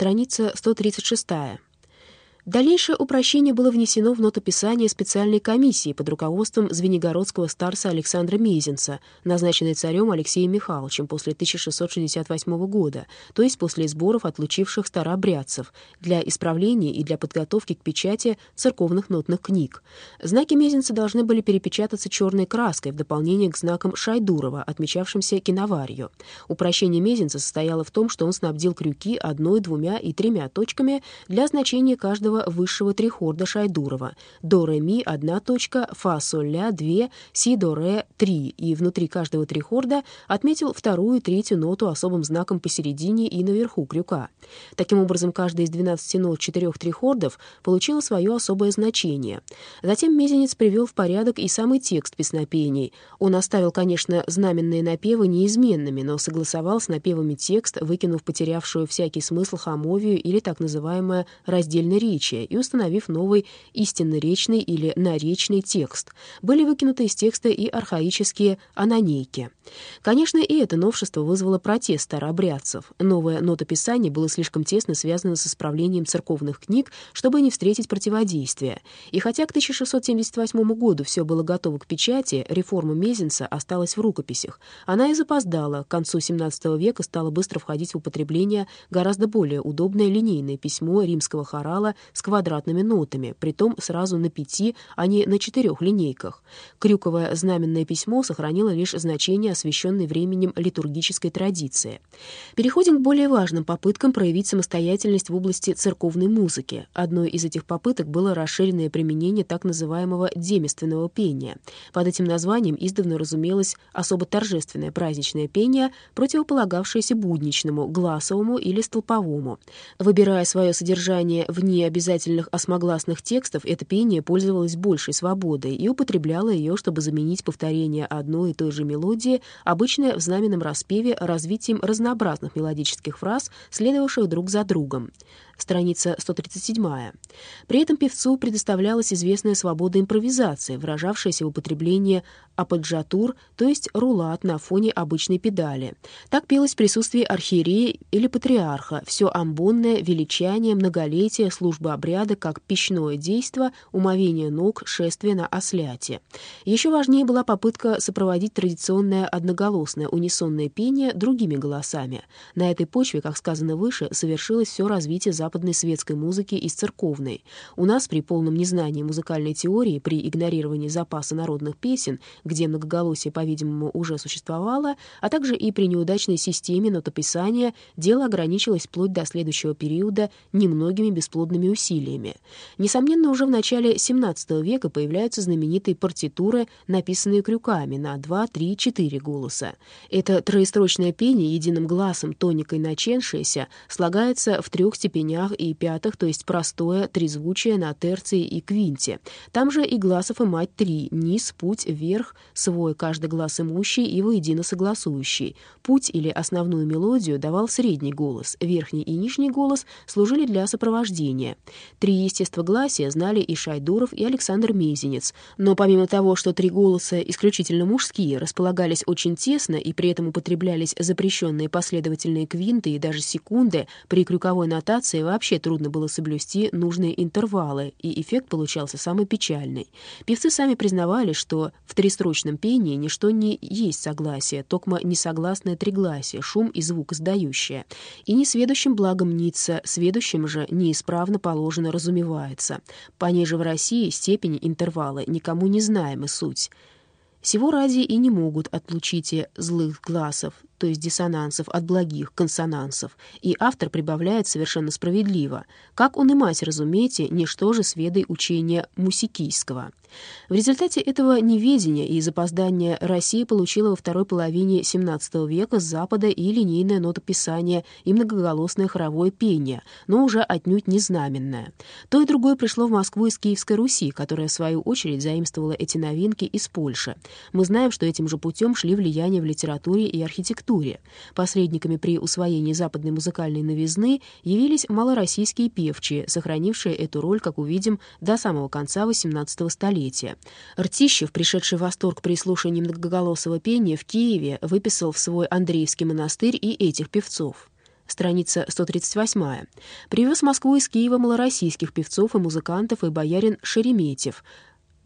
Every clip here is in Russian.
Страница 136. Дальнейшее упрощение было внесено в нотописание специальной комиссии под руководством звенигородского старца Александра Мезенца, назначенной царем Алексеем Михайловичем после 1668 года, то есть после сборов отлучивших старообрядцев, для исправления и для подготовки к печати церковных нотных книг. Знаки Мезенца должны были перепечататься черной краской в дополнение к знакам Шайдурова, отмечавшимся киноварью. Упрощение Мезенца состояло в том, что он снабдил крюки одной, двумя и тремя точками для значения каждого каждого высшего трихорда Шайдурова. До, ре, ми — одна точка, фа, соль, ля — две, си, до, ре — три. И внутри каждого трихорда отметил вторую и третью ноту особым знаком посередине и наверху крюка. Таким образом, каждая из 12 нот четырех трихордов получила свое особое значение. Затем Мезенец привел в порядок и самый текст песнопений. Он оставил, конечно, знаменные напевы неизменными, но согласовал с напевами текст, выкинув потерявшую всякий смысл хамовию или так называемое раздельное речь, наречия и установив новый истинноречный или наречный текст. Были выкинуты из текста и архаические анонейки. Конечно, и это новшество вызвало протест старообрядцев. Новое нотописание было слишком тесно связано с исправлением церковных книг, чтобы не встретить противодействия. И хотя к 1678 году все было готово к печати, реформа Мезенца осталась в рукописях. Она и запоздала. К концу XVII века стало быстро входить в употребление гораздо более удобное линейное письмо римского хорала с квадратными нотами, притом сразу на пяти, а не на четырех линейках. Крюковое знаменное письмо сохранило лишь значение, освященной временем литургической традиции. Переходим к более важным попыткам проявить самостоятельность в области церковной музыки. Одной из этих попыток было расширенное применение так называемого демественного пения. Под этим названием издавна разумелось особо торжественное праздничное пение, противополагавшееся будничному, гласовому или столповому. Выбирая свое содержание вне обязательных осмогласных текстов это пение пользовалось большей свободой и употребляло ее, чтобы заменить повторение одной и той же мелодии, обычно в знаменном распеве развитием разнообразных мелодических фраз, следовавших друг за другом страница 137. При этом певцу предоставлялась известная свобода импровизации, выражавшаяся в употреблении аподжатур, то есть рулат на фоне обычной педали. Так пелось в присутствии архиерея или патриарха, все амбонное, величание, многолетие, служба обряда, как пищное действо, умовение ног, шествие на осляте. Еще важнее была попытка сопроводить традиционное одноголосное унисонное пение другими голосами. На этой почве, как сказано выше, совершилось все развитие западного западной светской музыки из церковной. У нас при полном незнании музыкальной теории, при игнорировании запаса народных песен, где многоголосие, по-видимому, уже существовало, а также и при неудачной системе нотописания, дело ограничилось вплоть до следующего периода немногими бесплодными усилиями. Несомненно, уже в начале XVII века появляются знаменитые партитуры, написанные крюками на 2, 3, 4 голоса. Это троестрочное пение единым глазом, тоникой наченшееся, слагается в трех степенях степенях и пятых, то есть простое, трезвучие на терции и квинте. Там же и гласов и мать три, низ, путь, вверх, свой каждый глаз имущий и воедино согласующий. Путь или основную мелодию давал средний голос, верхний и нижний голос служили для сопровождения. Три естествогласия знали и Шайдуров, и Александр Мезенец. Но помимо того, что три голоса исключительно мужские, располагались очень тесно и при этом употреблялись запрещенные последовательные квинты и даже секунды, при крюковой нотации вообще трудно было соблюсти нужные интервалы, и эффект получался самый печальный. Певцы сами признавали, что в тристрочном пении ничто не есть согласие, токмо несогласное тригласие, шум и звук издающее. И несведущим благом мнится, сведущим же неисправно положено разумевается. Понеже в России степень интервала никому не знаем и суть. Всего ради и не могут отлучить злых глазов, то есть диссонансов, от благих консонансов, и автор прибавляет совершенно справедливо. Как он и мать, разумеете, ничто же сведой учения мусикийского. В результате этого неведения и запоздания Россия получила во второй половине XVII века с Запада и линейное нотописание, и многоголосное хоровое пение, но уже отнюдь не знаменное. То и другое пришло в Москву из Киевской Руси, которая, в свою очередь, заимствовала эти новинки из Польши. Мы знаем, что этим же путем шли влияния в литературе и архитектуре, архитектуре. Посредниками при усвоении западной музыкальной новизны явились малороссийские певчие, сохранившие эту роль, как увидим, до самого конца XVIII столетия. Ртищев, пришедший в восторг при слушании многоголосого пения в Киеве, выписал в свой Андреевский монастырь и этих певцов. страница 138. Привез Москву из Киева малороссийских певцов и музыкантов и боярин Шереметьев —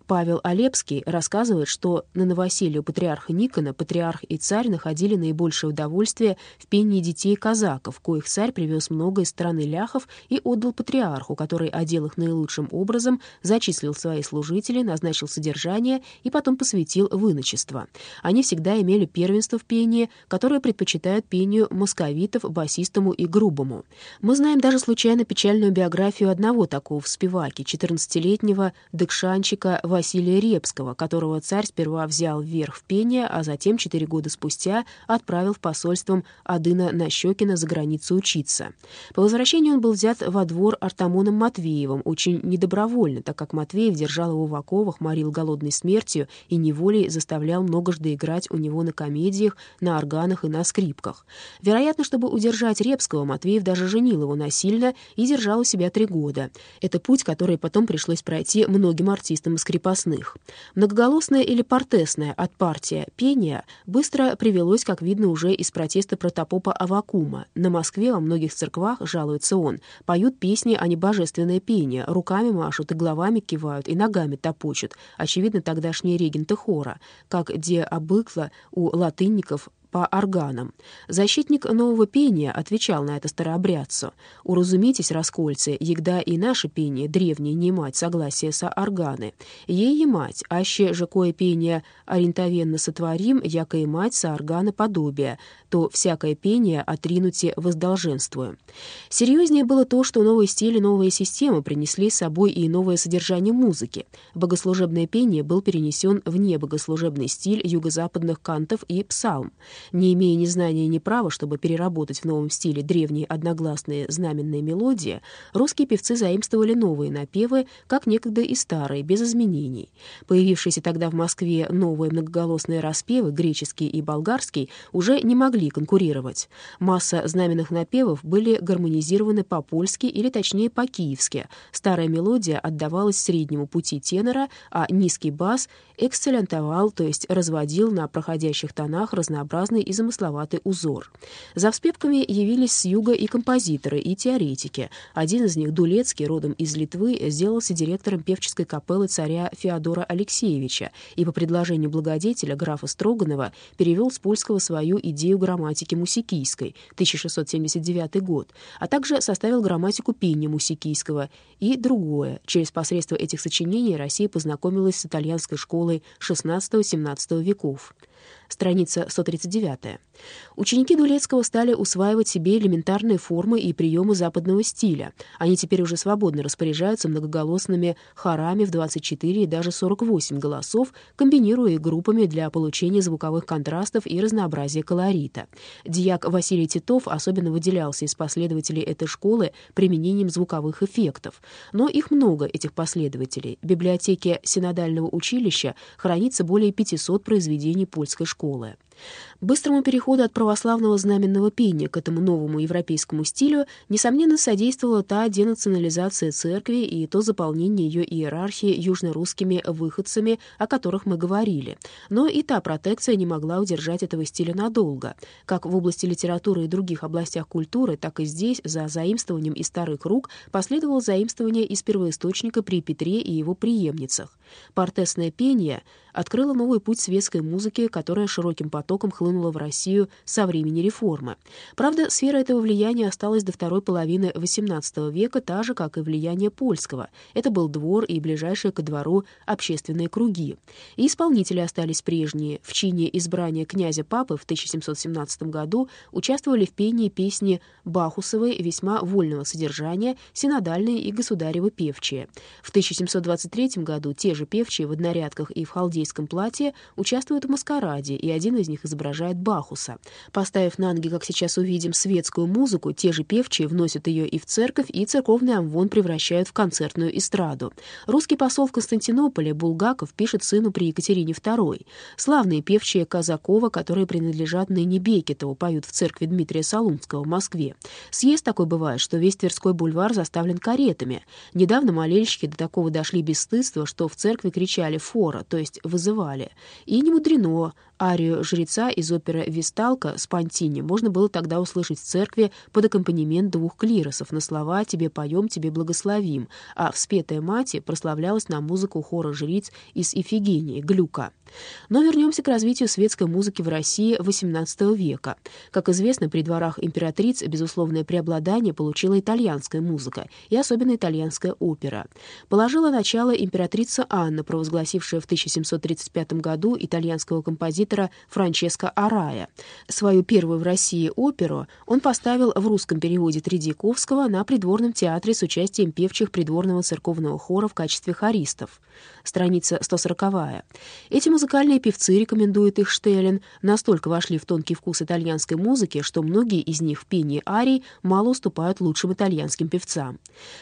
Павел Олепский рассказывает, что на новоселье патриарха Никона патриарх и царь находили наибольшее удовольствие в пении детей казаков, коих царь привез много из страны ляхов и отдал патриарху, который одел их наилучшим образом, зачислил свои служители, назначил содержание и потом посвятил в иночество. Они всегда имели первенство в пении, которое предпочитают пению московитов, басистому и грубому. Мы знаем даже случайно печальную биографию одного такого в спиваке, 14-летнего декшанчика Василия Репского, которого царь сперва взял вверх в пение, а затем, четыре года спустя, отправил в посольством Адына Нащекина за границу учиться. По возвращении он был взят во двор Артамоном Матвеевым, очень недобровольно, так как Матвеев держал его в оковах, морил голодной смертью и неволей заставлял многожды играть у него на комедиях, на органах и на скрипках. Вероятно, чтобы удержать Репского, Матвеев даже женил его насильно и держал у себя три года. Это путь, который потом пришлось пройти многим артистам и скрипкам крепостных. Многоголосное или портесное от партия пения быстро привелось, как видно, уже из протеста протопопа Авакума. На Москве во многих церквах, жалуется он, поют песни, а не божественное пение, руками машут и головами кивают, и ногами топочут, очевидно, тогдашние регенты хора, как де обыкла у латынников по органам. Защитник нового пения отвечал на это старообрядцу. «Уразумитесь, раскольцы, егда и наше пение древнее не мать согласие со органы. Ей и мать, аще же кое пение ориентовенно сотворим, яко и мать со органы подобия, то всякое пение отринуте воздолженствую». Серьезнее было то, что новые стили, новые системы принесли с собой и новое содержание музыки. Богослужебное пение был перенесен в небогослужебный стиль юго-западных кантов и псалм не имея ни знания, ни права, чтобы переработать в новом стиле древние одногласные знаменные мелодии, русские певцы заимствовали новые напевы, как некогда и старые, без изменений. Появившиеся тогда в Москве новые многоголосные распевы, греческий и болгарский, уже не могли конкурировать. Масса знаменных напевов были гармонизированы по-польски или, точнее, по-киевски. Старая мелодия отдавалась среднему пути тенора, а низкий бас эксцелентовал, то есть разводил на проходящих тонах разнообразные разнообразный и замысловатый узор. За вспевками явились с юга и композиторы, и теоретики. Один из них, Дулецкий, родом из Литвы, сделался директором певческой капеллы царя Феодора Алексеевича и по предложению благодетеля графа Строганова перевел с польского свою идею грамматики мусикийской, 1679 год, а также составил грамматику пения мусикийского и другое. Через посредство этих сочинений Россия познакомилась с итальянской школой XVI-XVII веков страница 139. Ученики Дулецкого стали усваивать себе элементарные формы и приемы западного стиля. Они теперь уже свободно распоряжаются многоголосными хорами в 24 и даже 48 голосов, комбинируя их группами для получения звуковых контрастов и разнообразия колорита. Дьяк Василий Титов особенно выделялся из последователей этой школы применением звуковых эффектов. Но их много, этих последователей. В библиотеке Синодального училища хранится более 500 произведений польской школы. Быстрому переходу от православного знаменного пения к этому новому европейскому стилю, несомненно, содействовала та денационализация церкви и то заполнение ее иерархии южнорусскими выходцами, о которых мы говорили. Но и та протекция не могла удержать этого стиля надолго. Как в области литературы и других областях культуры, так и здесь за заимствованием из старых рук последовало заимствование из первоисточника при Петре и его преемницах. Портесное пение открыло новый путь светской музыки, которая широким потоком хлынула в Россию со времени реформы. Правда, сфера этого влияния осталась до второй половины XVIII века, та же, как и влияние польского. Это был двор и ближайшие ко двору общественные круги. И исполнители остались прежние. В чине избрания князя-папы в 1717 году участвовали в пении песни Бахусовой весьма вольного содержания, синодальные и государевы певчие. В 1723 году те же певчие в однорядках и в халдейском платье участвуют в маскараде, и один из них изображает Бахуса. Поставив на ноги, как сейчас увидим, светскую музыку, те же певчие вносят ее и в церковь, и церковный амвон превращают в концертную эстраду. Русский посол в Константинополе Булгаков пишет сыну при Екатерине II. Славные певчие Казакова, которые принадлежат ныне Бекетову, поют в церкви Дмитрия Солунского в Москве. Съезд такой бывает, что весь Тверской бульвар заставлен каретами. Недавно молельщики до такого дошли без стыдства, что в церкви кричали «фора», то есть вызывали. И не мудрено, Арию жреца из оперы «Висталка» с Пантини можно было тогда услышать в церкви под аккомпанемент двух клиросов на слова «Тебе поем, тебе благословим», а «Вспетая мати» прославлялась на музыку хора жриц из Ифигении, Глюка. Но вернемся к развитию светской музыки в России XVIII века. Как известно, при дворах императриц безусловное преобладание получила итальянская музыка, и особенно итальянская опера. Положила начало императрица Анна, провозгласившая в 1735 году итальянского композитора Франческо Арая. Свою первую в России оперу он поставил в русском переводе Тредьяковского на придворном театре с участием певчих придворного церковного хора в качестве хористов. Страница 140. Эти музыкальные певцы, рекомендует их Штеллен, настолько вошли в тонкий вкус итальянской музыки, что многие из них в пении арий мало уступают лучшим итальянским певцам.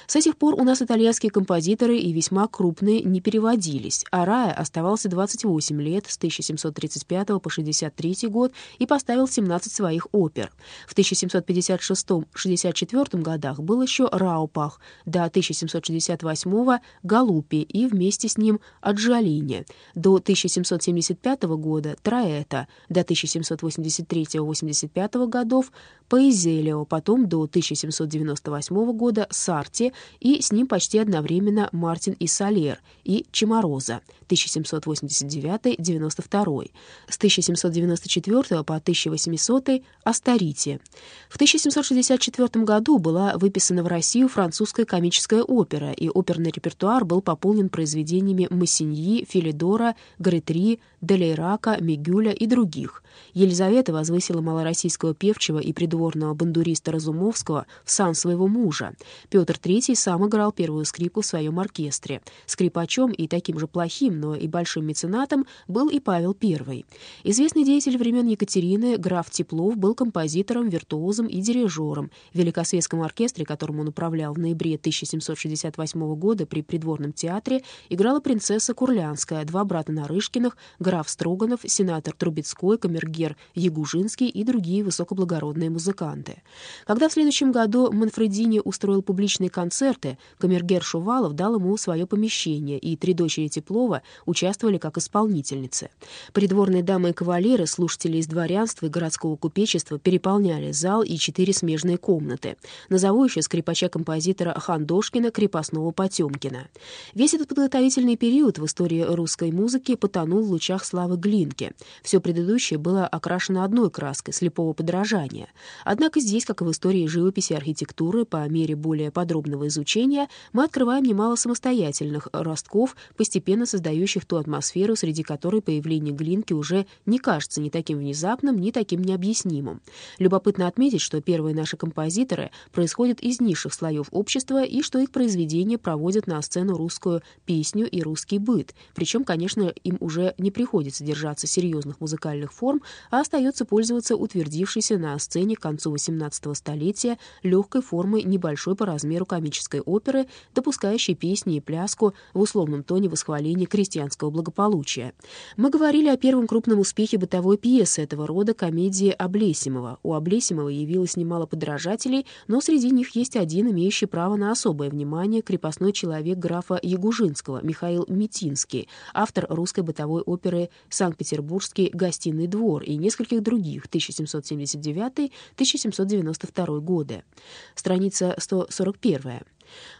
С этих пор у нас итальянские композиторы и весьма крупные не переводились. Арая оставался 28 лет, с 1735 по 63 год, и поставил 17 своих опер. В 1756-64 годах был еще Раупах, до 1768 — Галупи и вместе с ним Аджалини, до 1775 года — Траэта, до 1783-85 годов — Поэзелио, потом до 1798 года — Сарти и с ним почти одновременно Мартин и Солер и Чемороза. 1789-92, с 1794 по 1800 Астарити. В 1764 году была выписана в Россию французская комическая опера, и оперный репертуар был пополнен произведениями Массиньи, Филидора, Гретри, Делейрака, Мигюля и других. Елизавета возвысила малороссийского певчего и придворного бандуриста Разумовского в сан своего мужа. Петр III сам играл первую скрипку в своем оркестре. Скрипачом и таким же плохим, но и большим меценатом был и Павел I. Известный деятель времен Екатерины, граф Теплов, был композитором, виртуозом и дирижером. В Великосветском оркестре, которым он управлял в ноябре 1768 года при придворном театре, играла принцесса Курлянская, два брата Нарышкиных, граф Строганов, сенатор Трубецкой, камергер Ягужинский и другие высокоблагородные музыканты. Когда в следующем году Манфредини устроил публичные концерты, камергер Шувалов дал ему свое помещение, и три дочери Теплова участвовали как исполнительницы. Придворные дамы и кавалеры, слушатели из дворянства и городского купечества переполняли зал и четыре смежные комнаты. Назову еще скрипача-композитора Хандошкина, крепостного Потемкина. Весь этот подготовительный период в истории русской музыки потонул в лучах славы Глинки. Все предыдущее было окрашено одной краской, слепого подражания. Однако здесь, как и в истории живописи и архитектуры, по мере более подробного изучения, мы открываем немало самостоятельных ростков, постепенно создающих ту атмосферу, среди которой появление Глинки уже не кажется ни таким внезапным, ни таким необъяснимым. Любопытно отметить, что первые наши композиторы происходят из низших слоев общества и что их произведения проводят на сцену русскую песню и русский быт. Причем, конечно, им уже не приходится держаться серьезных музыкальных форм, а остается пользоваться утвердившейся на сцене к концу XVIII столетия легкой формой небольшой по размеру комической оперы, допускающей песни и пляску в условном тоне восхваления крестьянского благополучия. Мы говорили о первом крупном успехе бытовой пьесы этого рода комедии Облесимова. У Облесимова явилось немало подражателей, но среди них есть один, имеющий право на особое внимание, крепостной человек графа Ягужинского, Михаил Митинский, автор русской бытовой оперы «Санкт-Петербургский гостиный двор» и нескольких других 1779-1792 годы. Страница 141.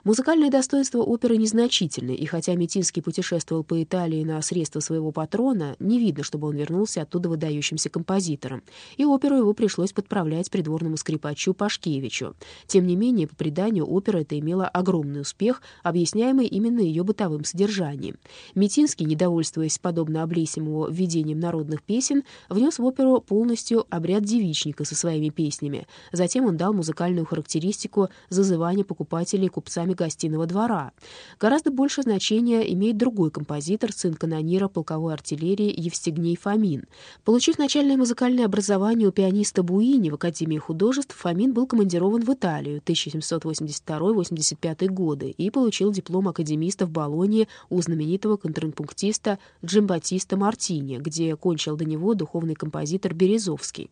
Музыкальные достоинства оперы незначительны, и хотя Метинский путешествовал по Италии на средства своего патрона, не видно, чтобы он вернулся оттуда выдающимся композитором, и оперу его пришлось подправлять придворному скрипачу Пашкевичу. Тем не менее, по преданию, опера эта имела огромный успех, объясняемый именно ее бытовым содержанием. Метинский, недовольствуясь подобно Облесимову введением народных песен, внес в оперу полностью обряд девичника со своими песнями. Затем он дал музыкальную характеристику зазывания покупателей купцами гостиного двора. Гораздо больше значения имеет другой композитор, сын канонира полковой артиллерии Евстигней Фомин. Получив начальное музыкальное образование у пианиста Буини в Академии художеств, Фомин был командирован в Италию 1782-85 годы и получил диплом академиста в Болонье у знаменитого контрапунктиста Джимбатиста Мартини, где кончил до него духовный композитор Березовский.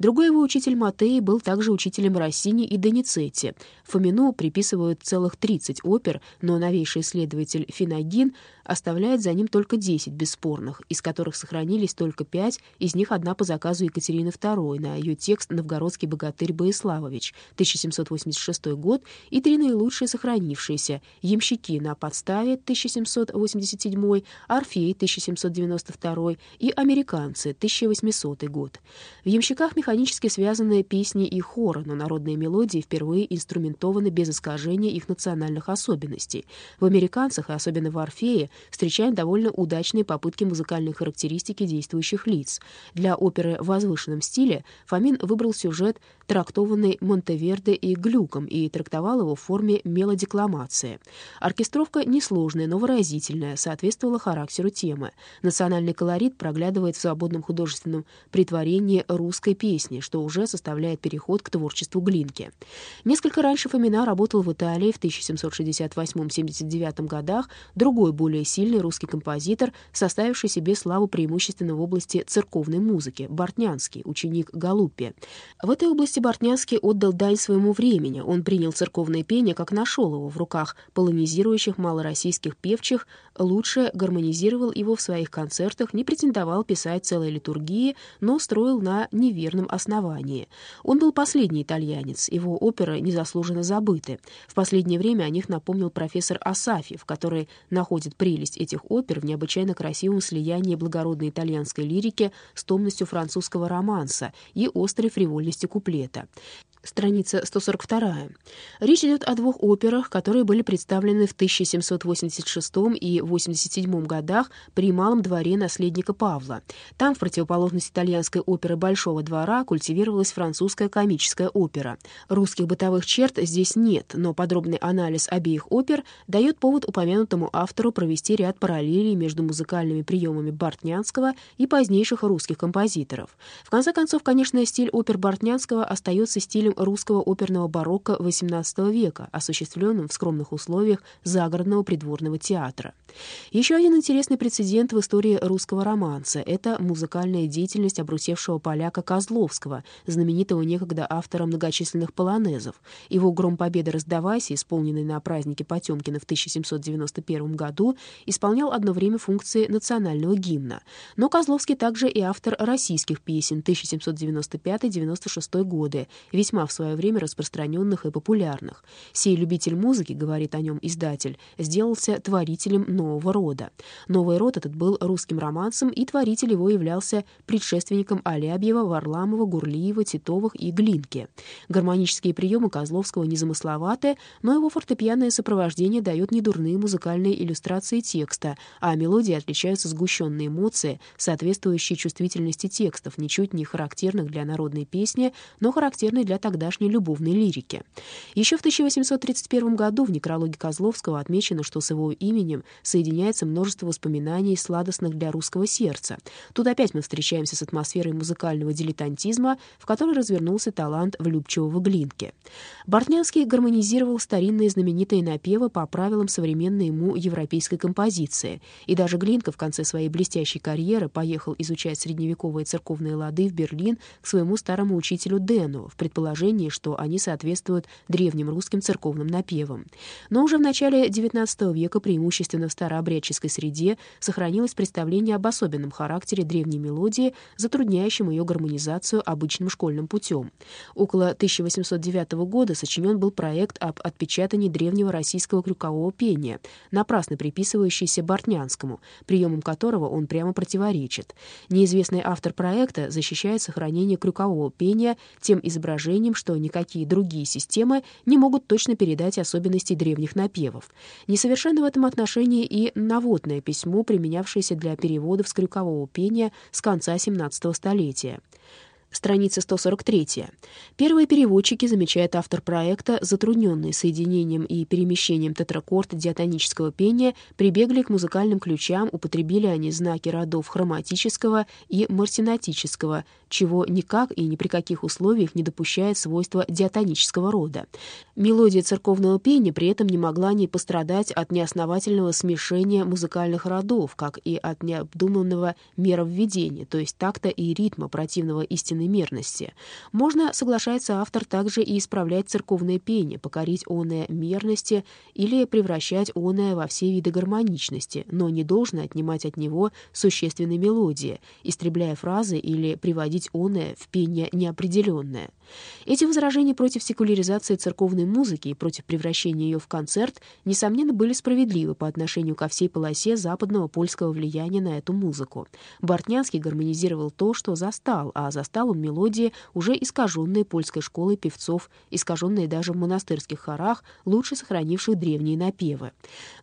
Другой его учитель Матей был также учителем Россини и Доницетти. Фомину приписывают целых 30 опер, но новейший исследователь Финагин оставляет за ним только 10 бесспорных, из которых сохранились только 5, из них одна по заказу Екатерины II на ее текст «Новгородский богатырь Боиславович» 1786 год и три наилучшие сохранившиеся «Ямщики на подставе» 1787, «Орфей» 1792 и «Американцы» 1800 год. В «Ямщиках» механически связаны песни и хоры, но народные мелодии впервые инструментованы без искажения их национальных особенностей. В «Американцах», и особенно в «Орфее», встречаем довольно удачные попытки музыкальной характеристики действующих лиц. Для оперы в возвышенном стиле Фомин выбрал сюжет, трактованный Монтеверде и Глюком, и трактовал его в форме мелодикламации. Оркестровка несложная, но выразительная, соответствовала характеру темы. Национальный колорит проглядывает в свободном художественном притворении русской песни, что уже составляет переход к творчеству Глинки. Несколько раньше Фомина работал в Италии в 1768-79 годах, другой более сильный русский композитор, составивший себе славу преимущественно в области церковной музыки, Бортнянский, ученик Галуппи. В этой области Бортнянский отдал дань своему времени. Он принял церковное пение, как нашел его в руках полонизирующих малороссийских певчих, лучше гармонизировал его в своих концертах, не претендовал писать целые литургии, но строил на неверном основании. Он был последний итальянец, его оперы незаслуженно забыты. В последнее время о них напомнил профессор Асафьев, который находит прелесть этих опер в необычайно красивом слиянии благородной итальянской лирики с томностью французского романса и острой фривольности куплета страница 142. Речь идет о двух операх, которые были представлены в 1786 и 87 годах при Малом дворе наследника Павла. Там, в противоположность итальянской оперы Большого двора, культивировалась французская комическая опера. Русских бытовых черт здесь нет, но подробный анализ обеих опер дает повод упомянутому автору провести ряд параллелей между музыкальными приемами Бартнянского и позднейших русских композиторов. В конце концов, конечно, стиль опер Бартнянского остается стилем русского оперного барокко XVIII века, осуществленным в скромных условиях загородного придворного театра. Еще один интересный прецедент в истории русского романса — это музыкальная деятельность обрусевшего поляка Козловского, знаменитого некогда автора многочисленных полонезов. Его «Гром победы раздавайся», исполненный на празднике Потемкина в 1791 году, исполнял одно время функции национального гимна. Но Козловский также и автор российских песен 1795-96 годы, весьма в свое время распространенных и популярных. «Сей любитель музыки, — говорит о нем издатель, — сделался творителем нового рода. Новый род этот был русским романсом, и творитель его являлся предшественником Алябьева, Варламова, Гурлиева, Титовых и Глинки. Гармонические приемы Козловского незамысловатые, но его фортепианное сопровождение дает недурные музыкальные иллюстрации текста, а мелодии отличаются сгущенные эмоции, соответствующие чувствительности текстов, ничуть не характерных для народной песни, но характерные для тогдашней любовной лирики. Еще в 1831 году в некрологе Козловского отмечено, что с его именем соединяется множество воспоминаний, сладостных для русского сердца. Тут опять мы встречаемся с атмосферой музыкального дилетантизма, в которой развернулся талант влюбчивого Глинки. Бортнянский гармонизировал старинные знаменитые напевы по правилам современной ему европейской композиции, и даже Глинка в конце своей блестящей карьеры поехал изучать средневековые церковные лады в Берлин к своему старому учителю Дену в предположении что они соответствуют древним русским церковным напевам. Но уже в начале XIX века преимущественно в старообрядческой среде сохранилось представление об особенном характере древней мелодии, затрудняющем ее гармонизацию обычным школьным путем. Около 1809 года сочинен был проект об отпечатании древнего российского крюкового пения, напрасно приписывающийся Бортнянскому, приемом которого он прямо противоречит. Неизвестный автор проекта защищает сохранение крюкового пения тем изображением, что никакие другие системы не могут точно передать особенности древних напевов. Несовершенно в этом отношении и наводное письмо, применявшееся для переводов с крюкового пения с конца XVII столетия. Страница 143. Первые переводчики, замечает автор проекта, затрудненные соединением и перемещением тетракорд диатонического пения, прибегли к музыкальным ключам, употребили они знаки родов хроматического и марсинатического, чего никак и ни при каких условиях не допускает свойства диатонического рода. Мелодия церковного пения при этом не могла не пострадать от неосновательного смешения музыкальных родов, как и от необдуманного меровведения, то есть такта и ритма противного истинной существенной мерности. Можно, соглашается автор, также и исправлять церковное пение, покорить оное мерности или превращать оное во все виды гармоничности, но не должно отнимать от него существенной мелодии, истребляя фразы или приводить оное в пение неопределенное. Эти возражения против секуляризации церковной музыки и против превращения ее в концерт, несомненно, были справедливы по отношению ко всей полосе западного польского влияния на эту музыку. Бортнянский гармонизировал то, что застал, а застал он мелодии, уже искаженные польской школой певцов, искаженные даже в монастырских хорах, лучше сохранивших древние напевы.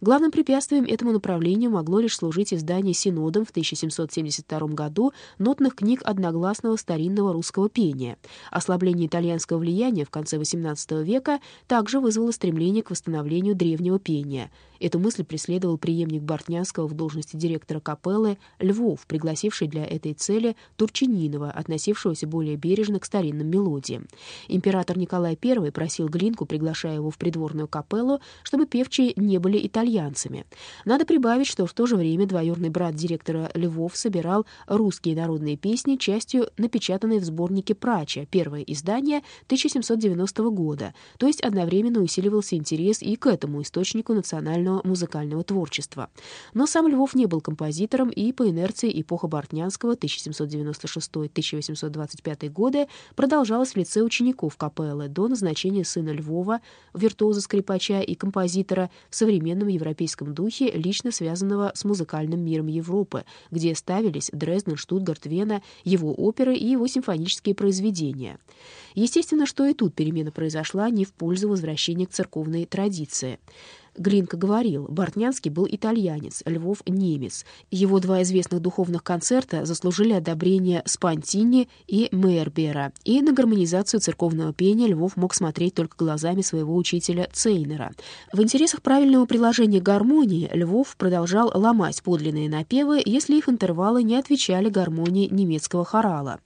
Главным препятствием этому направлению могло лишь служить издание синодом в 1772 году нотных книг одногласного старинного русского пения. Ослабление итальянского влияния в конце XVIII века также вызвало стремление к восстановлению древнего пения. Эту мысль преследовал преемник Бортнянского в должности директора капеллы Львов, пригласивший для этой цели Турчининова, относившегося более бережно к старинным мелодиям. Император Николай I просил Глинку, приглашая его в придворную капеллу, чтобы певчие не были итальянцами. Надо прибавить, что в то же время двоюродный брат директора Львов собирал русские народные песни, частью напечатанные в сборнике «Прача», первое издание 1790 года, то есть одновременно усиливался интерес и к этому источнику национального национального музыкального творчества. Но сам Львов не был композитором, и по инерции эпоха Бортнянского 1796-1825 годы продолжалась в лице учеников капеллы до назначения сына Львова, виртуоза-скрипача и композитора в современном европейском духе, лично связанного с музыкальным миром Европы, где ставились Дрезден, Штутгарт, Вена, его оперы и его симфонические произведения. Естественно, что и тут перемена произошла не в пользу возвращения к церковной традиции. Глинка говорил, Бортнянский был итальянец, Львов — немец. Его два известных духовных концерта заслужили одобрение Спантини и Мейербера, и на гармонизацию церковного пения Львов мог смотреть только глазами своего учителя Цейнера. В интересах правильного приложения гармонии Львов продолжал ломать подлинные напевы, если их интервалы не отвечали гармонии немецкого хорала.